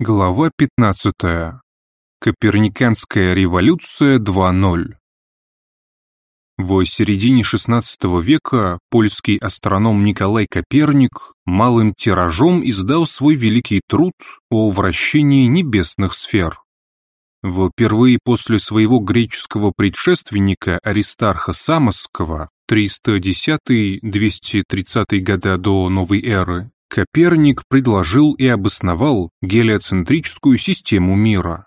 Глава 15. Коперниканская революция 2.0. В середине XVI века польский астроном Николай Коперник малым тиражом издал свой великий труд о вращении небесных сфер. Впервые после своего греческого предшественника Аристарха Самосского 310-230 года до новой эры Коперник предложил и обосновал гелиоцентрическую систему мира.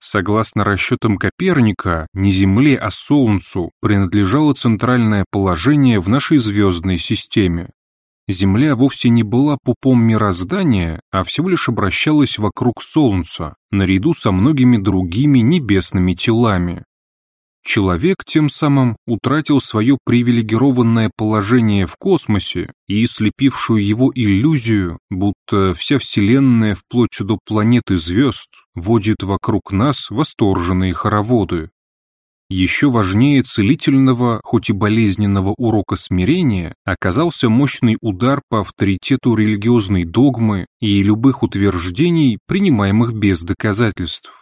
Согласно расчетам Коперника, не Земле, а Солнцу принадлежало центральное положение в нашей звездной системе. Земля вовсе не была пупом мироздания, а всего лишь обращалась вокруг Солнца, наряду со многими другими небесными телами. Человек тем самым утратил свое привилегированное положение в космосе и слепившую его иллюзию, будто вся Вселенная вплоть до планеты звезд водит вокруг нас восторженные хороводы. Еще важнее целительного, хоть и болезненного урока смирения оказался мощный удар по авторитету религиозной догмы и любых утверждений, принимаемых без доказательств.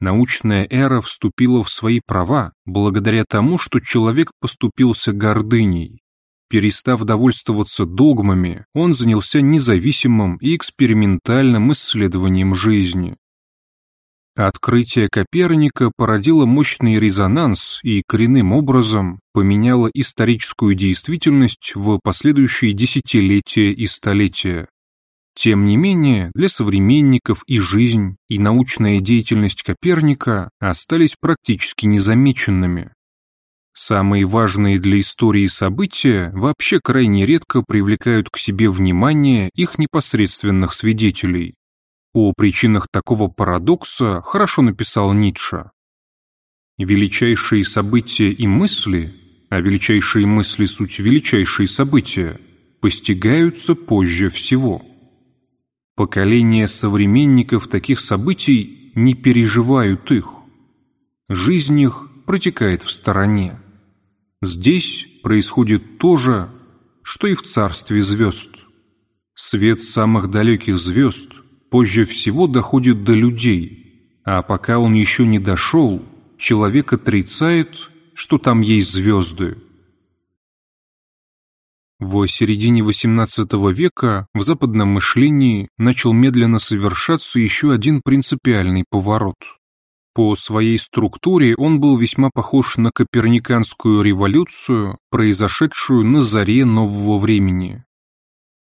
Научная эра вступила в свои права благодаря тому, что человек поступился гордыней. Перестав довольствоваться догмами, он занялся независимым и экспериментальным исследованием жизни. Открытие Коперника породило мощный резонанс и коренным образом поменяло историческую действительность в последующие десятилетия и столетия. Тем не менее, для современников и жизнь, и научная деятельность Коперника остались практически незамеченными. Самые важные для истории события вообще крайне редко привлекают к себе внимание их непосредственных свидетелей. О причинах такого парадокса хорошо написал Ницше. Величайшие события и мысли, а величайшие мысли суть величайшие события, постигаются позже всего. Поколения современников таких событий не переживают их. Жизнь их протекает в стороне. Здесь происходит то же, что и в царстве звезд. Свет самых далеких звезд позже всего доходит до людей, а пока он еще не дошел, человек отрицает, что там есть звезды. В середине XVIII века в западном мышлении начал медленно совершаться еще один принципиальный поворот. По своей структуре он был весьма похож на коперниканскую революцию, произошедшую на заре нового времени.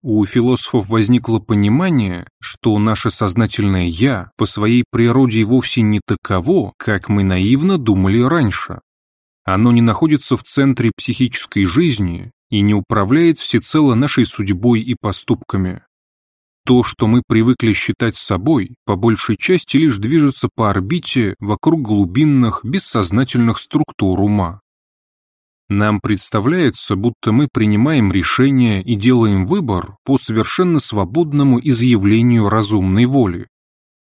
У философов возникло понимание, что наше сознательное «я» по своей природе вовсе не таково, как мы наивно думали раньше. Оно не находится в центре психической жизни и не управляет всецело нашей судьбой и поступками. То, что мы привыкли считать собой, по большей части лишь движется по орбите вокруг глубинных, бессознательных структур ума. Нам представляется, будто мы принимаем решения и делаем выбор по совершенно свободному изъявлению разумной воли.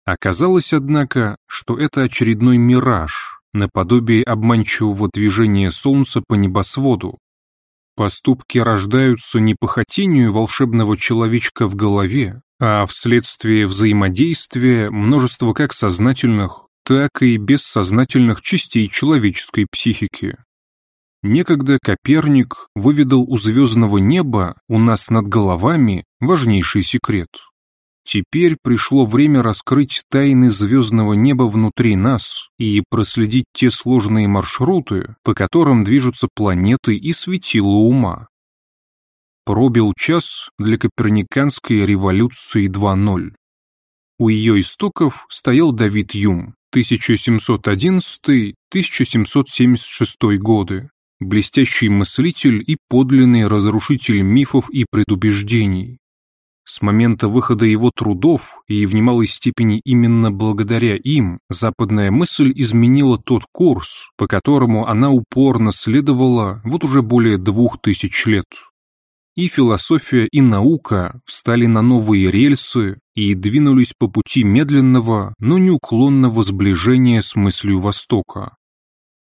Оказалось, однако, что это очередной мираж, наподобие обманчивого движения Солнца по небосводу, Поступки рождаются не по хотению волшебного человечка в голове, а вследствие взаимодействия множества как сознательных, так и бессознательных частей человеческой психики. Некогда Коперник выведал у звездного неба у нас над головами важнейший секрет. Теперь пришло время раскрыть тайны звездного неба внутри нас и проследить те сложные маршруты, по которым движутся планеты и светила ума. Пробил час для Коперниканской революции 2.0. У ее истоков стоял Давид Юм, 1711-1776 годы, блестящий мыслитель и подлинный разрушитель мифов и предубеждений. С момента выхода его трудов, и в немалой степени именно благодаря им, западная мысль изменила тот курс, по которому она упорно следовала вот уже более двух тысяч лет. И философия, и наука встали на новые рельсы и двинулись по пути медленного, но неуклонного сближения с мыслью Востока.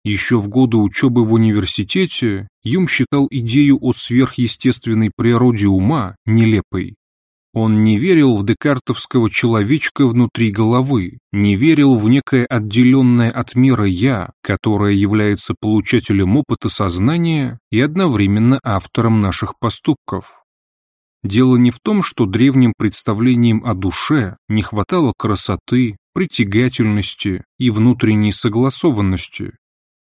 Еще в годы учебы в университете Юм считал идею о сверхъестественной природе ума нелепой Он не верил в декартовского человечка внутри головы, не верил в некое отделенное от мира «я», которое является получателем опыта сознания и одновременно автором наших поступков. Дело не в том, что древним представлениям о душе не хватало красоты, притягательности и внутренней согласованности.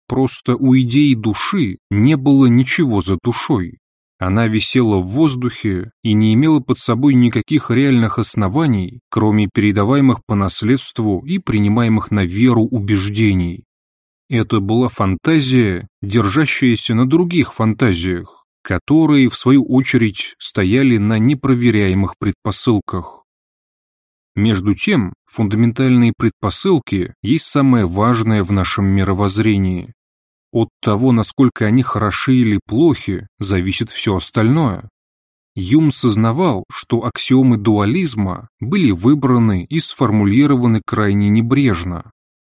Просто у идеи души не было ничего за душой. Она висела в воздухе и не имела под собой никаких реальных оснований, кроме передаваемых по наследству и принимаемых на веру убеждений. Это была фантазия, держащаяся на других фантазиях, которые, в свою очередь, стояли на непроверяемых предпосылках. Между тем, фундаментальные предпосылки есть самое важное в нашем мировоззрении. От того, насколько они хороши или плохи, зависит все остальное. Юм сознавал, что аксиомы дуализма были выбраны и сформулированы крайне небрежно.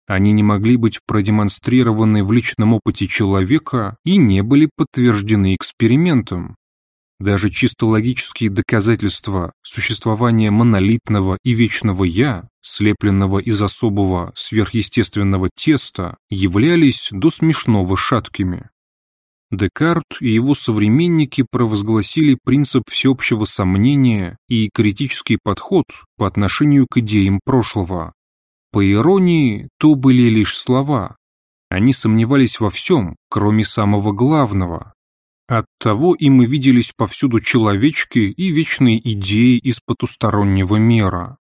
Они не могли быть продемонстрированы в личном опыте человека и не были подтверждены экспериментом. Даже чисто логические доказательства существования монолитного и вечного «я», слепленного из особого сверхъестественного теста, являлись до смешного шаткими. Декарт и его современники провозгласили принцип всеобщего сомнения и критический подход по отношению к идеям прошлого. По иронии, то были лишь слова. Они сомневались во всем, кроме самого главного, Оттого и мы виделись повсюду человечки и вечные идеи из потустороннего мира.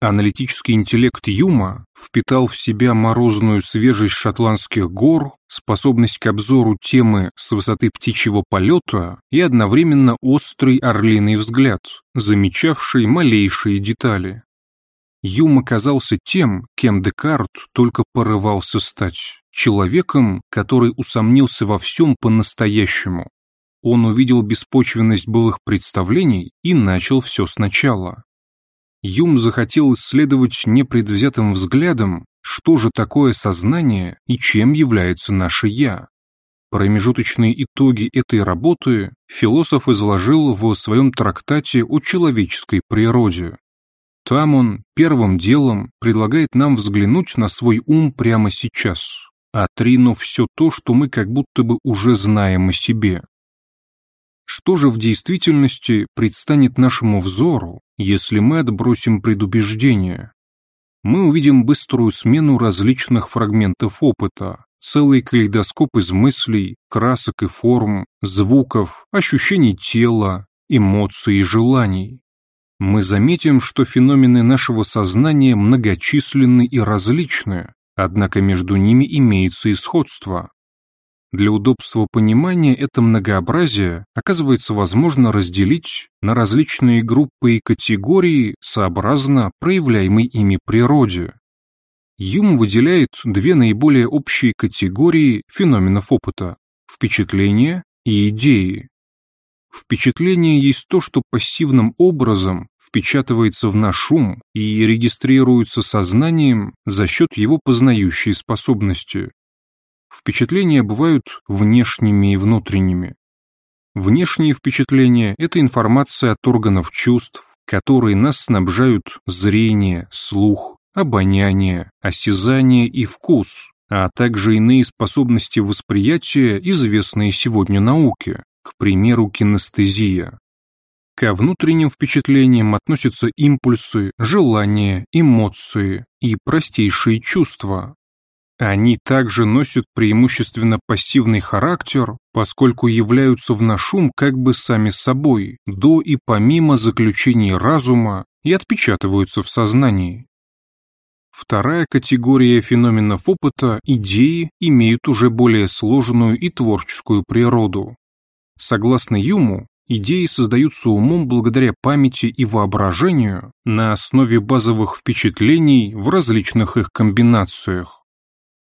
Аналитический интеллект Юма впитал в себя морозную свежесть шотландских гор, способность к обзору темы с высоты птичьего полета и одновременно острый орлиный взгляд, замечавший малейшие детали. Юм оказался тем, кем Декарт только порывался стать, человеком, который усомнился во всем по-настоящему. Он увидел беспочвенность былых представлений и начал все сначала. Юм захотел исследовать непредвзятым взглядом, что же такое сознание и чем является наше «я». Промежуточные итоги этой работы философ изложил в своем трактате о человеческой природе. Там он первым делом предлагает нам взглянуть на свой ум прямо сейчас, отринув все то, что мы как будто бы уже знаем о себе. Что же в действительности предстанет нашему взору, если мы отбросим предубеждения? Мы увидим быструю смену различных фрагментов опыта, целый калейдоскоп из мыслей, красок и форм, звуков, ощущений тела, эмоций и желаний мы заметим, что феномены нашего сознания многочисленны и различны, однако между ними имеется и сходство. Для удобства понимания это многообразие оказывается возможно разделить на различные группы и категории сообразно проявляемой ими природе. Юм выделяет две наиболее общие категории феноменов опыта – впечатления и идеи. Впечатление есть то, что пассивным образом впечатывается в наш ум и регистрируется сознанием за счет его познающей способности. Впечатления бывают внешними и внутренними. Внешние впечатления – это информация от органов чувств, которые нас снабжают зрение, слух, обоняние, осязание и вкус, а также иные способности восприятия, известные сегодня науке, к примеру, кинестезия. Ко внутренним впечатлениям относятся импульсы, желания, эмоции и простейшие чувства. Они также носят преимущественно пассивный характер, поскольку являются в наш ум как бы сами собой, до и помимо заключений разума и отпечатываются в сознании. Вторая категория феноменов опыта – идеи имеют уже более сложную и творческую природу. Согласно Юму, идеи создаются умом благодаря памяти и воображению на основе базовых впечатлений в различных их комбинациях.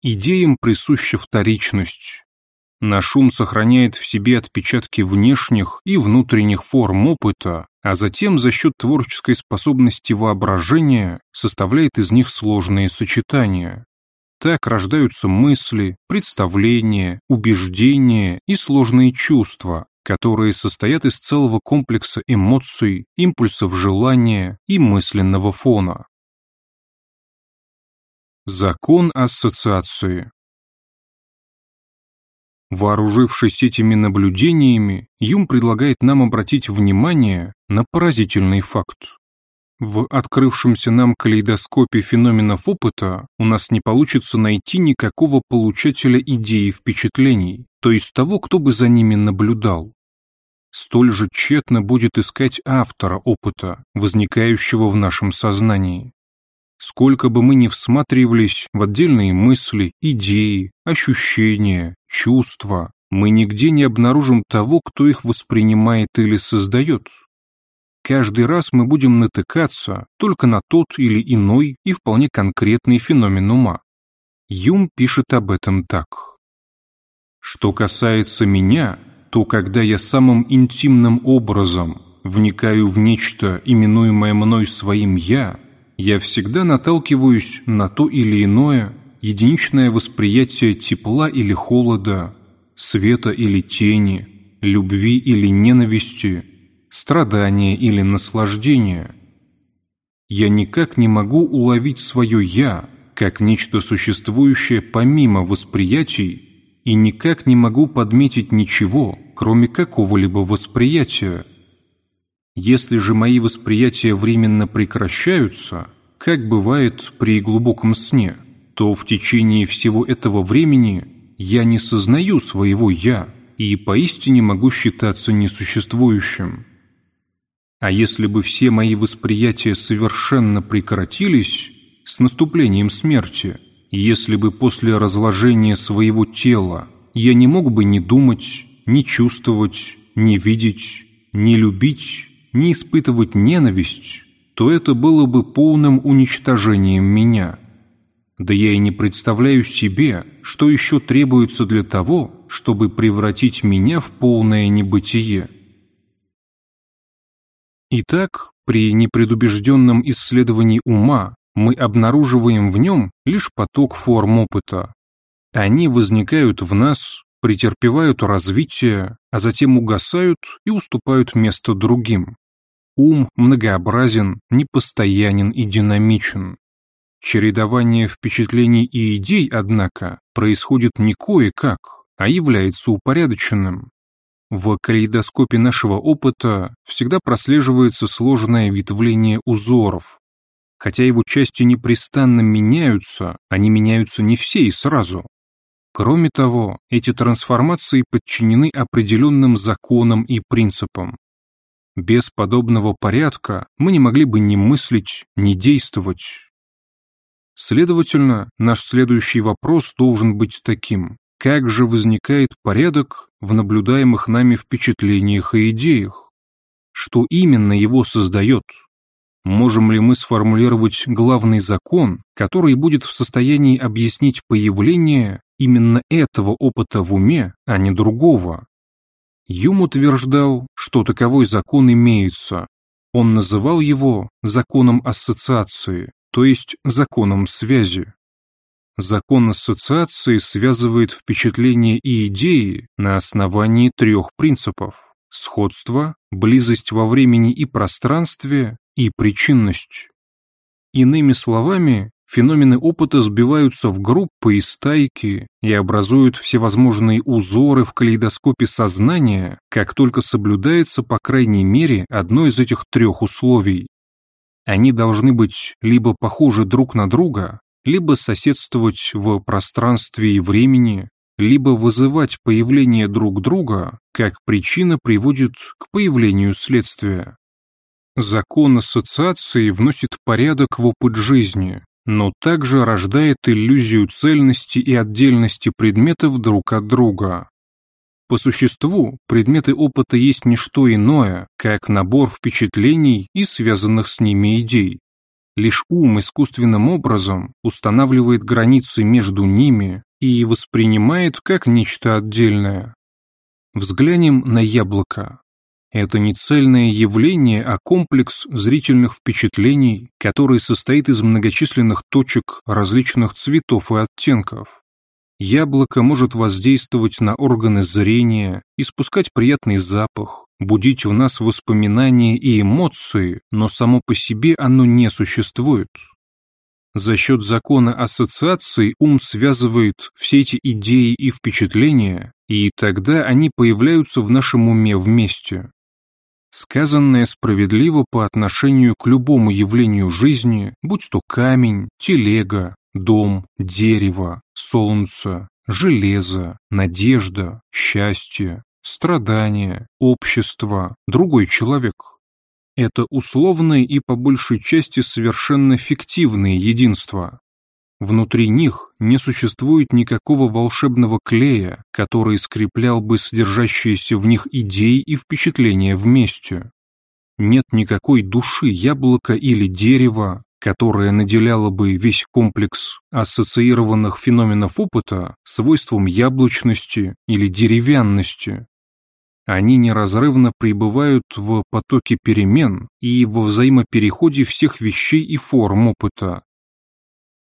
Идеям присуща вторичность. Наш ум сохраняет в себе отпечатки внешних и внутренних форм опыта, а затем за счет творческой способности воображения составляет из них сложные сочетания. Так рождаются мысли, представления, убеждения и сложные чувства, которые состоят из целого комплекса эмоций, импульсов желания и мысленного фона. Закон ассоциации Вооружившись этими наблюдениями, Юм предлагает нам обратить внимание на поразительный факт. В открывшемся нам калейдоскопе феноменов опыта у нас не получится найти никакого получателя идеи впечатлений, то есть того, кто бы за ними наблюдал. Столь же тщетно будет искать автора опыта, возникающего в нашем сознании. Сколько бы мы ни всматривались в отдельные мысли, идеи, ощущения, чувства, мы нигде не обнаружим того, кто их воспринимает или создает. Каждый раз мы будем натыкаться только на тот или иной и вполне конкретный феномен ума. Юм пишет об этом так. Что касается меня, то когда я самым интимным образом вникаю в нечто, именуемое мной своим «я», я всегда наталкиваюсь на то или иное единичное восприятие тепла или холода, света или тени, любви или ненависти, страдания или наслаждения. Я никак не могу уловить свое «я» как нечто существующее помимо восприятий и никак не могу подметить ничего, кроме какого-либо восприятия, если же мои восприятия временно прекращаются, как бывает при глубоком сне, то в течение всего этого времени я не сознаю своего «я» и поистине могу считаться несуществующим. А если бы все мои восприятия совершенно прекратились с наступлением смерти, если бы после разложения своего тела я не мог бы ни думать, ни чувствовать, ни видеть, ни любить, не испытывать ненависть, то это было бы полным уничтожением меня. Да я и не представляю себе, что еще требуется для того, чтобы превратить меня в полное небытие. Итак, при непредубежденном исследовании ума мы обнаруживаем в нем лишь поток форм опыта. Они возникают в нас, претерпевают развитие, а затем угасают и уступают место другим. Ум многообразен, непостоянен и динамичен. Чередование впечатлений и идей, однако, происходит не кое-как, а является упорядоченным. В калейдоскопе нашего опыта всегда прослеживается сложное ветвление узоров. Хотя его части непрестанно меняются, они меняются не все и сразу. Кроме того, эти трансформации подчинены определенным законам и принципам. Без подобного порядка мы не могли бы ни мыслить, ни действовать. Следовательно, наш следующий вопрос должен быть таким. Как же возникает порядок в наблюдаемых нами впечатлениях и идеях? Что именно его создает? Можем ли мы сформулировать главный закон, который будет в состоянии объяснить появление именно этого опыта в уме, а не другого? Юм утверждал, что таковой закон имеется. Он называл его законом ассоциации, то есть законом связи. Закон ассоциации связывает впечатления и идеи на основании трех принципов – сходство, близость во времени и пространстве и причинность. Иными словами, Феномены опыта сбиваются в группы и стайки и образуют всевозможные узоры в калейдоскопе сознания, как только соблюдается по крайней мере одно из этих трех условий. Они должны быть либо похожи друг на друга, либо соседствовать в пространстве и времени, либо вызывать появление друг друга, как причина приводит к появлению следствия. Закон ассоциации вносит порядок в опыт жизни, но также рождает иллюзию цельности и отдельности предметов друг от друга. По существу, предметы опыта есть не что иное, как набор впечатлений и связанных с ними идей. Лишь ум искусственным образом устанавливает границы между ними и воспринимает как нечто отдельное. Взглянем на яблоко. Это не цельное явление, а комплекс зрительных впечатлений, который состоит из многочисленных точек различных цветов и оттенков. Яблоко может воздействовать на органы зрения, испускать приятный запах, будить у нас воспоминания и эмоции, но само по себе оно не существует. За счет закона ассоциаций ум связывает все эти идеи и впечатления, и тогда они появляются в нашем уме вместе. Сказанное справедливо по отношению к любому явлению жизни, будь то камень, телега, дом, дерево, солнце, железо, надежда, счастье, страдание, общество, другой человек. Это условные и по большей части совершенно фиктивные единства. Внутри них не существует никакого волшебного клея, который скреплял бы содержащиеся в них идеи и впечатления вместе. Нет никакой души яблока или дерева, которая наделяла бы весь комплекс ассоциированных феноменов опыта свойством яблочности или деревянности. Они неразрывно пребывают в потоке перемен и во взаимопереходе всех вещей и форм опыта.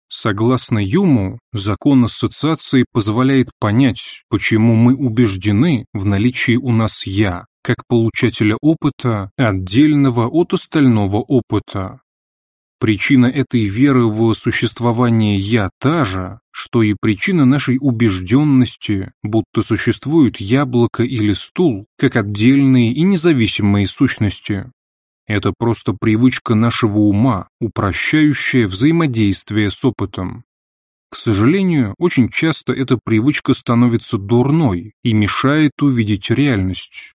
Согласно Юму, закон ассоциации позволяет понять, почему мы убеждены в наличии у нас «я», как получателя опыта, отдельного от остального опыта. Причина этой веры в существование «я» та же, что и причина нашей убежденности, будто существует яблоко или стул, как отдельные и независимые сущности. Это просто привычка нашего ума, упрощающая взаимодействие с опытом. К сожалению, очень часто эта привычка становится дурной и мешает увидеть реальность.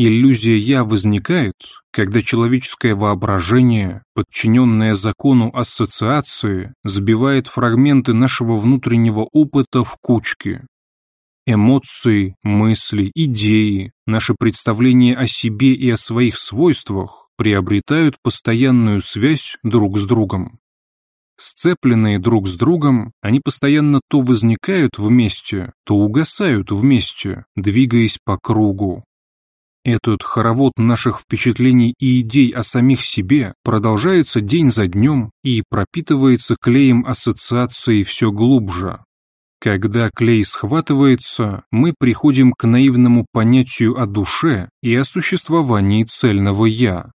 Иллюзия «я» возникает, когда человеческое воображение, подчиненное закону ассоциации, сбивает фрагменты нашего внутреннего опыта в кучки. Эмоции, мысли, идеи, наши представления о себе и о своих свойствах приобретают постоянную связь друг с другом. Сцепленные друг с другом, они постоянно то возникают вместе, то угасают вместе, двигаясь по кругу, этот хоровод наших впечатлений и идей о самих себе продолжается день за днем и пропитывается клеем ассоциаций все глубже. Когда клей схватывается, мы приходим к наивному понятию о душе и о существовании цельного «я».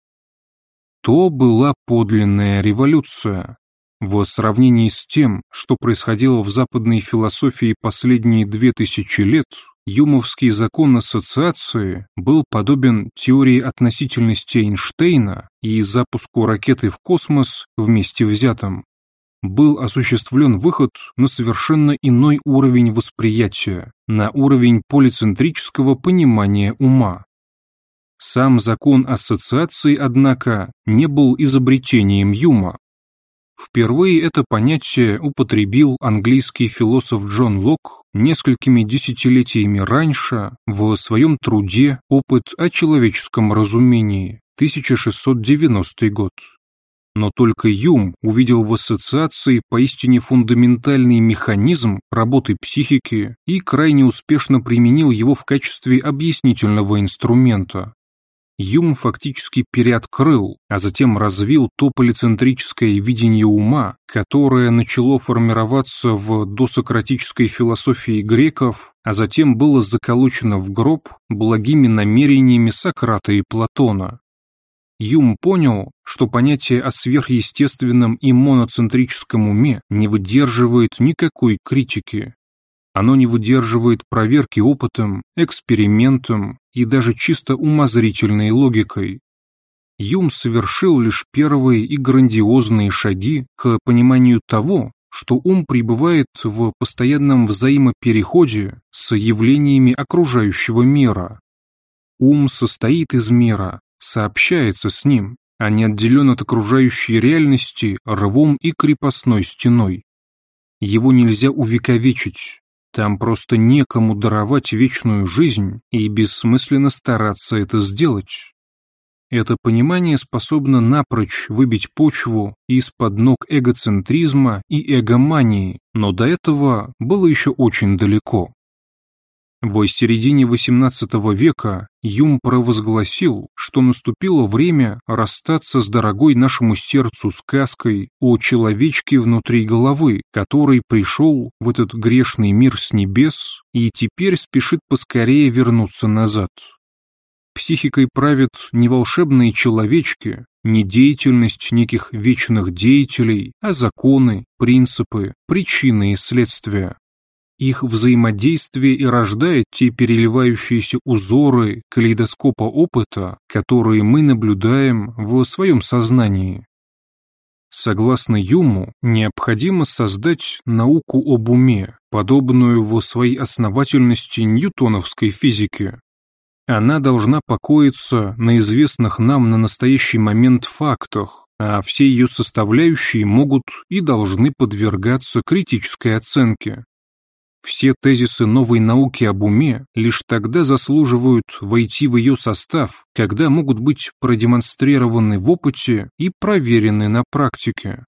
То была подлинная революция. В сравнении с тем, что происходило в западной философии последние две тысячи лет, Юмовский закон ассоциации был подобен теории относительности Эйнштейна и запуску ракеты в космос вместе взятым. Был осуществлен выход на совершенно иной уровень восприятия, на уровень полицентрического понимания ума. Сам закон ассоциации, однако, не был изобретением Юма, Впервые это понятие употребил английский философ Джон Лок несколькими десятилетиями раньше в своем труде «Опыт о человеческом разумении» 1690 год. Но только Юм увидел в ассоциации поистине фундаментальный механизм работы психики и крайне успешно применил его в качестве объяснительного инструмента. Юм фактически переоткрыл, а затем развил то полицентрическое видение ума, которое начало формироваться в досократической философии греков, а затем было заколочено в гроб благими намерениями Сократа и Платона. Юм понял, что понятие о сверхъестественном и моноцентрическом уме не выдерживает никакой критики, оно не выдерживает проверки опытом, экспериментом и даже чисто умозрительной логикой. Юм совершил лишь первые и грандиозные шаги к пониманию того, что ум пребывает в постоянном взаимопереходе с явлениями окружающего мира. Ум состоит из мира, сообщается с ним, а не отделен от окружающей реальности рвом и крепостной стеной. Его нельзя увековечить, там просто некому даровать вечную жизнь и бессмысленно стараться это сделать. Это понимание способно напрочь выбить почву из-под ног эгоцентризма и эгомании, но до этого было еще очень далеко. В середине XVIII века Юм провозгласил, что наступило время расстаться с дорогой нашему сердцу сказкой о человечке внутри головы, который пришел в этот грешный мир с небес и теперь спешит поскорее вернуться назад. Психикой правят не волшебные человечки, не деятельность неких вечных деятелей, а законы, принципы, причины и следствия. Их взаимодействие и рождает те переливающиеся узоры калейдоскопа опыта, которые мы наблюдаем в своем сознании. Согласно Юму, необходимо создать науку об уме, подобную в своей основательности ньютоновской физике. Она должна покоиться на известных нам на настоящий момент фактах, а все ее составляющие могут и должны подвергаться критической оценке. Все тезисы новой науки об уме лишь тогда заслуживают войти в ее состав, когда могут быть продемонстрированы в опыте и проверены на практике.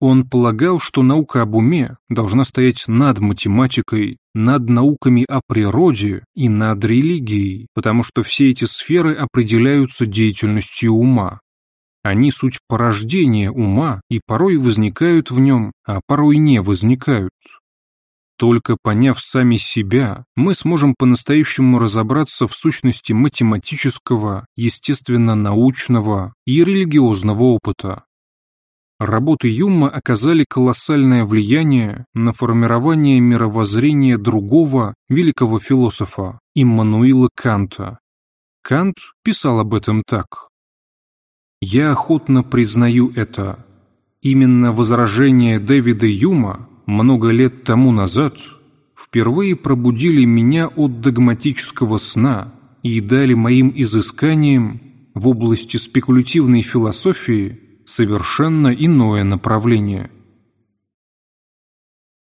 Он полагал, что наука об уме должна стоять над математикой, над науками о природе и над религией, потому что все эти сферы определяются деятельностью ума. Они суть порождения ума и порой возникают в нем, а порой не возникают. Только поняв сами себя, мы сможем по-настоящему разобраться в сущности математического, естественно-научного и религиозного опыта. Работы Юмма оказали колоссальное влияние на формирование мировоззрения другого великого философа, Иммануила Канта. Кант писал об этом так. «Я охотно признаю это. Именно возражения Дэвида Юма много лет тому назад впервые пробудили меня от догматического сна и дали моим изысканиям в области спекулятивной философии совершенно иное направление.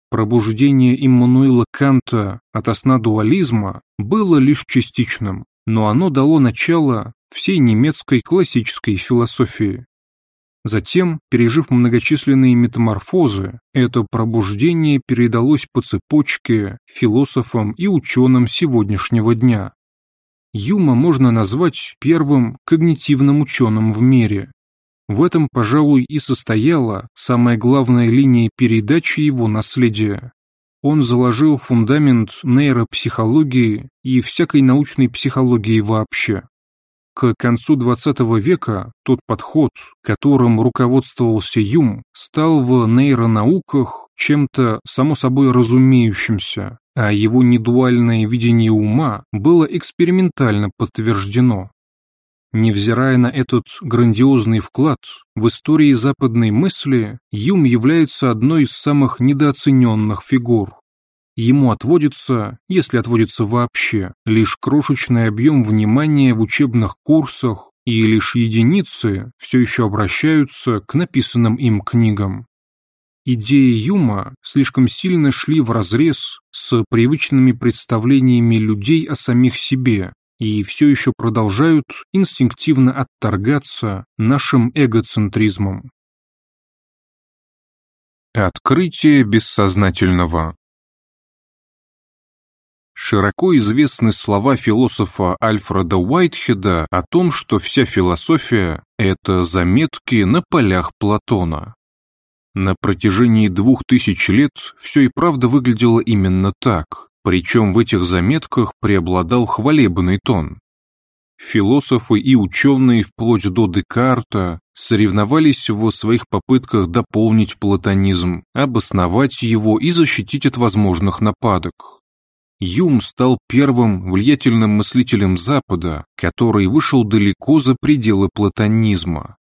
Пробуждение Иммануила Канта от сна дуализма было лишь частичным, но оно дало начало всей немецкой классической философии. Затем, пережив многочисленные метаморфозы, это пробуждение передалось по цепочке философам и ученым сегодняшнего дня. Юма можно назвать первым когнитивным ученым в мире. В этом, пожалуй, и состояла самая главная линия передачи его наследия. Он заложил фундамент нейропсихологии и всякой научной психологии вообще. К концу XX века тот подход, которым руководствовался Юм, стал в нейронауках чем-то само собой разумеющимся, а его недуальное видение ума было экспериментально подтверждено. Невзирая на этот грандиозный вклад, в истории западной мысли Юм является одной из самых недооцененных фигур. Ему отводится, если отводится вообще, лишь крошечный объем внимания в учебных курсах, и лишь единицы все еще обращаются к написанным им книгам. Идеи Юма слишком сильно шли вразрез с привычными представлениями людей о самих себе и все еще продолжают инстинктивно отторгаться нашим эгоцентризмом. Открытие бессознательного Широко известны слова философа Альфреда Уайтхеда о том, что вся философия – это заметки на полях Платона. На протяжении двух тысяч лет все и правда выглядело именно так, причем в этих заметках преобладал хвалебный тон. Философы и ученые вплоть до Декарта соревновались в своих попытках дополнить платонизм, обосновать его и защитить от возможных нападок. Юм стал первым влиятельным мыслителем Запада, который вышел далеко за пределы платонизма.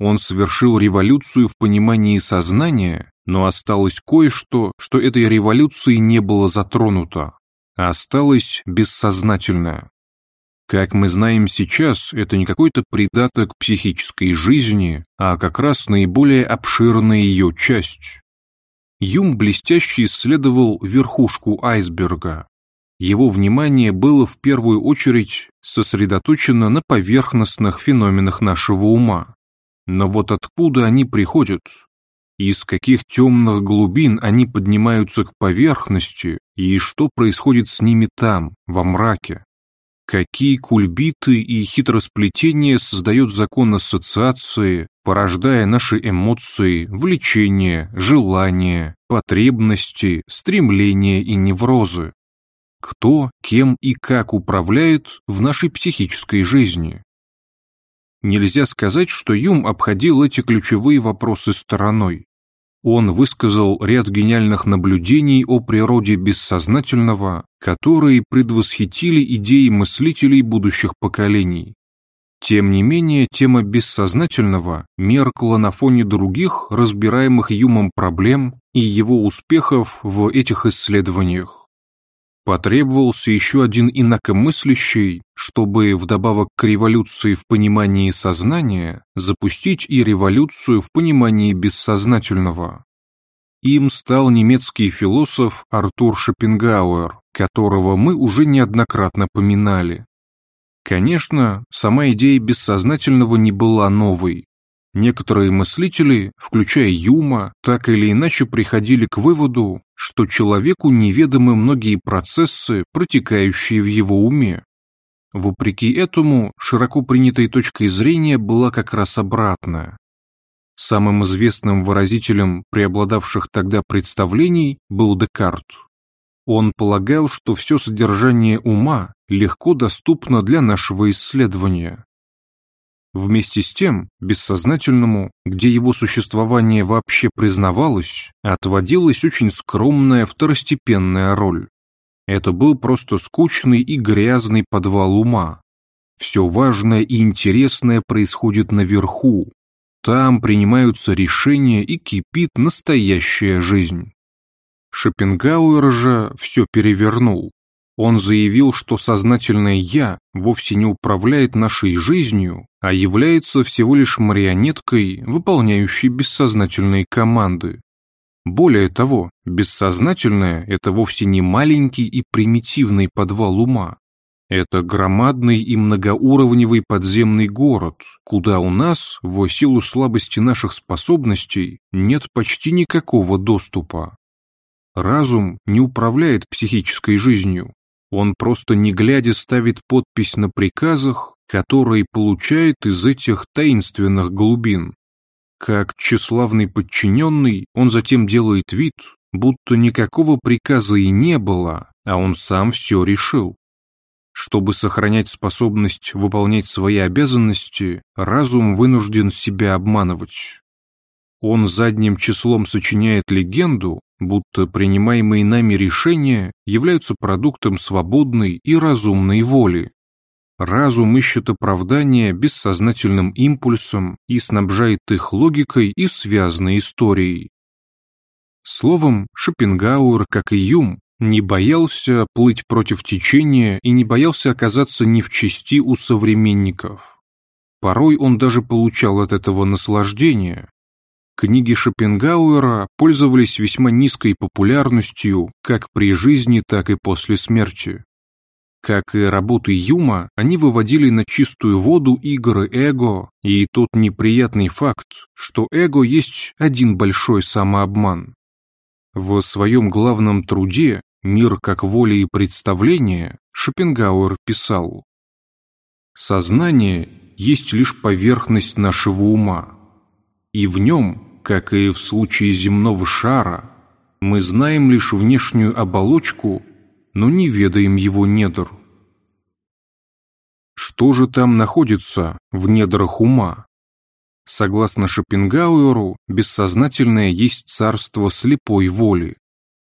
Он совершил революцию в понимании сознания, но осталось кое-что, что этой революции не было затронуто. Осталось бессознательное. Как мы знаем сейчас, это не какой-то придаток психической жизни, а как раз наиболее обширная ее часть. Юм блестяще исследовал верхушку айсберга, его внимание было в первую очередь сосредоточено на поверхностных феноменах нашего ума. Но вот откуда они приходят? из каких темных глубин они поднимаются к поверхности и что происходит с ними там, во мраке. Какие кульбиты и хитросплетения создает закон ассоциации, порождая наши эмоции, влечения, желания, потребности, стремления и неврозы. Кто, кем и как управляет в нашей психической жизни. Нельзя сказать, что Юм обходил эти ключевые вопросы стороной. Он высказал ряд гениальных наблюдений о природе бессознательного, которые предвосхитили идеи мыслителей будущих поколений. Тем не менее, тема бессознательного меркла на фоне других, разбираемых Юмом проблем и его успехов в этих исследованиях. Потребовался еще один инакомыслящий, чтобы вдобавок к революции в понимании сознания запустить и революцию в понимании бессознательного. Им стал немецкий философ Артур Шопенгауэр, которого мы уже неоднократно поминали. Конечно, сама идея бессознательного не была новой, Некоторые мыслители, включая Юма, так или иначе приходили к выводу, что человеку неведомы многие процессы, протекающие в его уме. Вопреки этому, широко принятой точкой зрения была как раз обратная. Самым известным выразителем преобладавших тогда представлений был Декарт. Он полагал, что все содержание ума легко доступно для нашего исследования, Вместе с тем, бессознательному, где его существование вообще признавалось, отводилась очень скромная второстепенная роль. Это был просто скучный и грязный подвал ума. Все важное и интересное происходит наверху. Там принимаются решения и кипит настоящая жизнь. Шопенгауэр же все перевернул. Он заявил, что сознательное «я» вовсе не управляет нашей жизнью, а является всего лишь марионеткой, выполняющей бессознательные команды. Более того, бессознательное – это вовсе не маленький и примитивный подвал ума. Это громадный и многоуровневый подземный город, куда у нас, в силу слабости наших способностей, нет почти никакого доступа. Разум не управляет психической жизнью, он просто не глядя ставит подпись на приказах, которые получает из этих таинственных глубин. Как тщеславный подчиненный, он затем делает вид, будто никакого приказа и не было, а он сам все решил. Чтобы сохранять способность выполнять свои обязанности, разум вынужден себя обманывать. Он задним числом сочиняет легенду, будто принимаемые нами решения являются продуктом свободной и разумной воли. Разум ищет оправдания бессознательным импульсом и снабжает их логикой и связанной историей. Словом, Шопенгауэр, как и Юм, не боялся плыть против течения и не боялся оказаться не в чести у современников. Порой он даже получал от этого наслаждение, Книги Шопенгауэра пользовались весьма низкой популярностью как при жизни, так и после смерти. Как и работы Юма, они выводили на чистую воду игры эго и тот неприятный факт, что эго есть один большой самообман. В своем главном труде «Мир как воля и представление» Шопенгауэр писал «Сознание есть лишь поверхность нашего ума, и в нем как и в случае земного шара, мы знаем лишь внешнюю оболочку, но не ведаем его недр. Что же там находится в недрах ума? Согласно Шопенгауэру, бессознательное есть царство слепой воли.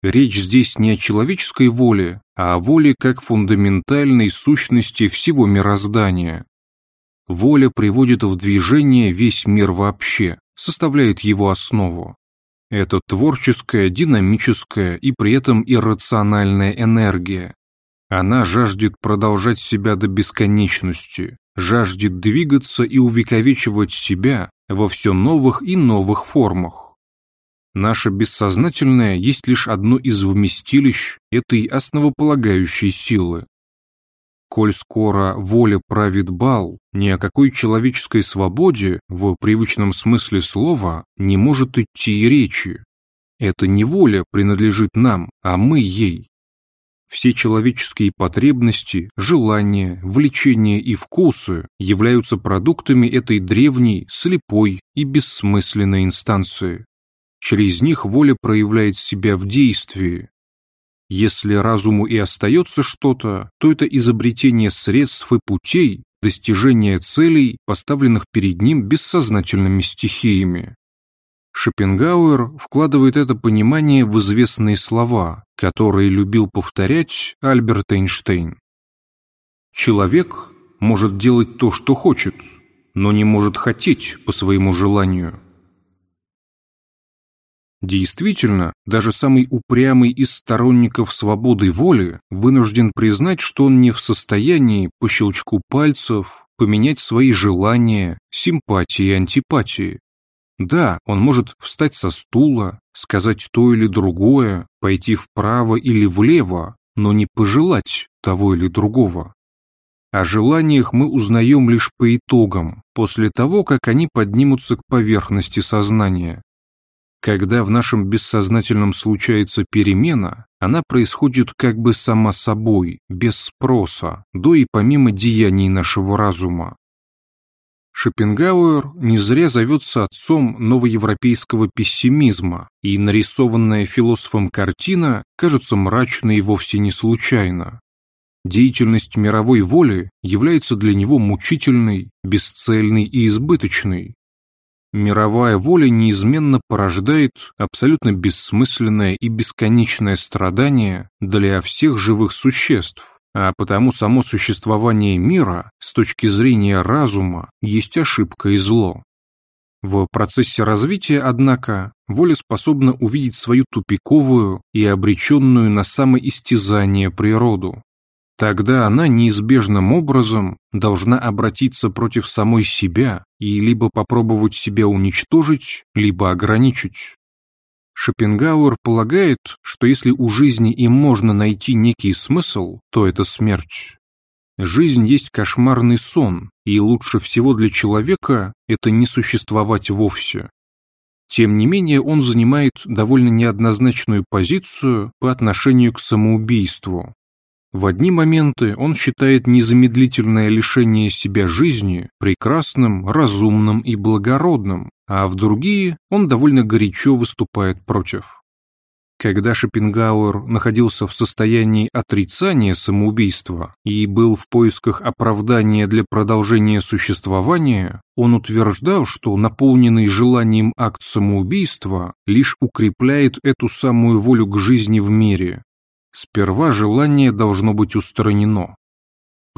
Речь здесь не о человеческой воле, а о воле как фундаментальной сущности всего мироздания. Воля приводит в движение весь мир вообще составляет его основу. Это творческая, динамическая и при этом иррациональная энергия. Она жаждет продолжать себя до бесконечности, жаждет двигаться и увековечивать себя во все новых и новых формах. Наше бессознательное есть лишь одно из вместилищ этой основополагающей силы. Коль скоро воля правит бал, ни о какой человеческой свободе в привычном смысле слова не может идти и речи. Эта неволя принадлежит нам, а мы ей. Все человеческие потребности, желания, влечения и вкусы являются продуктами этой древней, слепой и бессмысленной инстанции. Через них воля проявляет себя в действии. Если разуму и остается что-то, то это изобретение средств и путей достижения целей, поставленных перед ним бессознательными стихиями. Шопенгауэр вкладывает это понимание в известные слова, которые любил повторять Альберт Эйнштейн. Человек может делать то, что хочет, но не может хотеть по своему желанию. Действительно, даже самый упрямый из сторонников свободы воли вынужден признать, что он не в состоянии по щелчку пальцев поменять свои желания, симпатии и антипатии, да, он может встать со стула, сказать то или другое, пойти вправо или влево, но не пожелать того или другого. О желаниях мы узнаем лишь по итогам, после того, как они поднимутся к поверхности сознания. Когда в нашем бессознательном случается перемена, она происходит как бы сама собой, без спроса, до и помимо деяний нашего разума. Шопенгауэр не зря зовется отцом новоевропейского пессимизма, и нарисованная философом картина кажется мрачной и вовсе не случайно. Деятельность мировой воли является для него мучительной, бесцельной и избыточной. Мировая воля неизменно порождает абсолютно бессмысленное и бесконечное страдание для всех живых существ, а потому само существование мира с точки зрения разума есть ошибка и зло. В процессе развития, однако, воля способна увидеть свою тупиковую и обреченную на самоистязание природу. Тогда она неизбежным образом должна обратиться против самой себя и либо попробовать себя уничтожить, либо ограничить. Шопенгауэр полагает, что если у жизни и можно найти некий смысл, то это смерть. Жизнь есть кошмарный сон, и лучше всего для человека это не существовать вовсе. Тем не менее, он занимает довольно неоднозначную позицию по отношению к самоубийству. В одни моменты он считает незамедлительное лишение себя жизни прекрасным, разумным и благородным, а в другие он довольно горячо выступает против. Когда Шопенгауэр находился в состоянии отрицания самоубийства и был в поисках оправдания для продолжения существования, он утверждал, что наполненный желанием акт самоубийства лишь укрепляет эту самую волю к жизни в мире. Сперва желание должно быть устранено,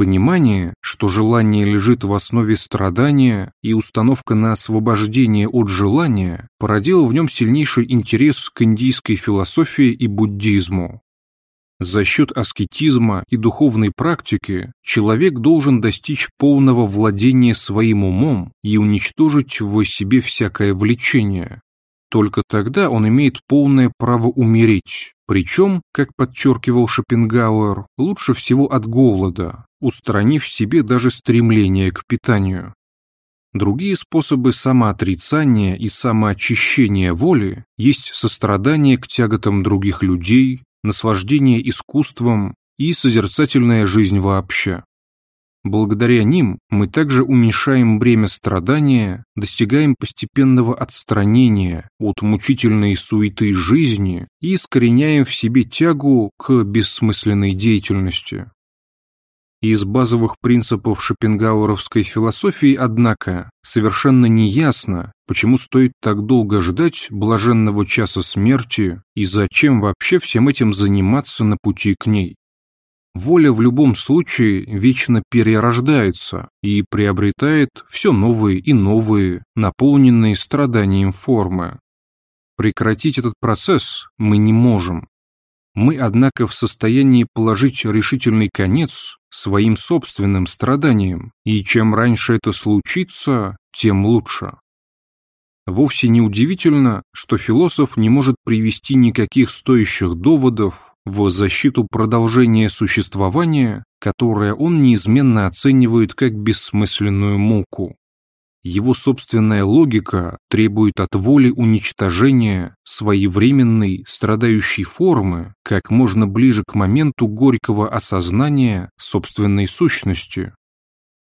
Понимание, что желание лежит в основе страдания и установка на освобождение от желания породило в нем сильнейший интерес к индийской философии и буддизму. За счет аскетизма и духовной практики человек должен достичь полного владения своим умом и уничтожить в себе всякое влечение. Только тогда он имеет полное право умереть, причем, как подчеркивал Шопенгауэр, лучше всего от голода, устранив в себе даже стремление к питанию. Другие способы самоотрицания и самоочищения воли есть сострадание к тяготам других людей, наслаждение искусством и созерцательная жизнь вообще. Благодаря ним мы также уменьшаем бремя страдания, достигаем постепенного отстранения от мучительной суеты жизни и искореняем в себе тягу к бессмысленной деятельности. Из базовых принципов шопенгауэровской философии, однако, совершенно неясно, почему стоит так долго ждать блаженного часа смерти и зачем вообще всем этим заниматься на пути к ней. Воля в любом случае вечно перерождается и приобретает все новые и новые, наполненные страданием формы. Прекратить этот процесс мы не можем, мы, однако, в состоянии положить решительный конец своим собственным страданиям, и чем раньше это случится, тем лучше. Вовсе не удивительно, что философ не может привести никаких стоящих доводов в защиту продолжения существования, которое он неизменно оценивает как бессмысленную муку. Его собственная логика требует от воли уничтожения своевременной страдающей формы как можно ближе к моменту горького осознания собственной сущности.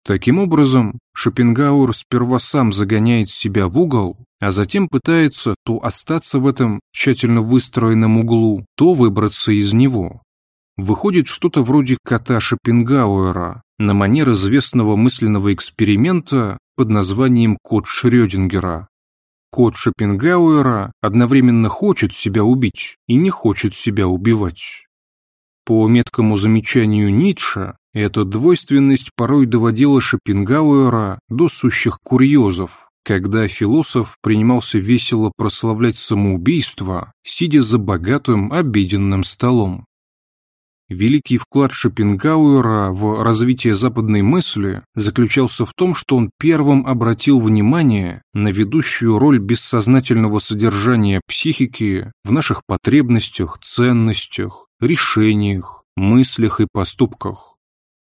Таким образом, Шопенгауэр сперва сам загоняет себя в угол, а затем пытается то остаться в этом тщательно выстроенном углу, то выбраться из него. Выходит что-то вроде кота Шопенгауэра, на манер известного мысленного эксперимента под названием «Кот Шрёдингера». Кот Шопенгауэра одновременно хочет себя убить и не хочет себя убивать. По меткому замечанию Ницше, эта двойственность порой доводила Шопенгауэра до сущих курьезов, когда философ принимался весело прославлять самоубийство, сидя за богатым обеденным столом. Великий вклад Шопенгауэра в развитие западной мысли заключался в том, что он первым обратил внимание на ведущую роль бессознательного содержания психики в наших потребностях, ценностях, решениях, мыслях и поступках,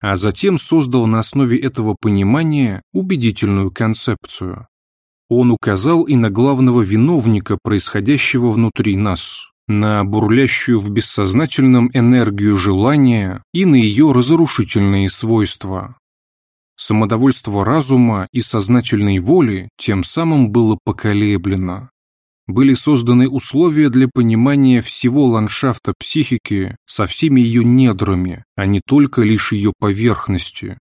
а затем создал на основе этого понимания убедительную концепцию. Он указал и на главного виновника происходящего внутри нас, на бурлящую в бессознательном энергию желания и на ее разрушительные свойства. Самодовольство разума и сознательной воли тем самым было поколеблено. Были созданы условия для понимания всего ландшафта психики со всеми ее недрами, а не только лишь ее поверхности.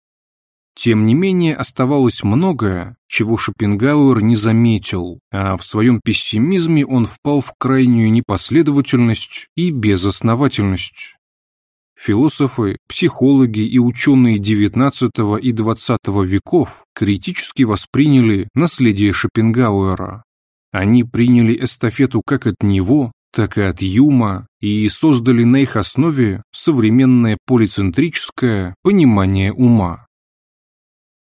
Тем не менее, оставалось многое, чего Шопенгауэр не заметил, а в своем пессимизме он впал в крайнюю непоследовательность и безосновательность. Философы, психологи и ученые XIX и XX веков критически восприняли наследие Шопенгауэра. Они приняли эстафету как от него, так и от Юма и создали на их основе современное полицентрическое понимание ума.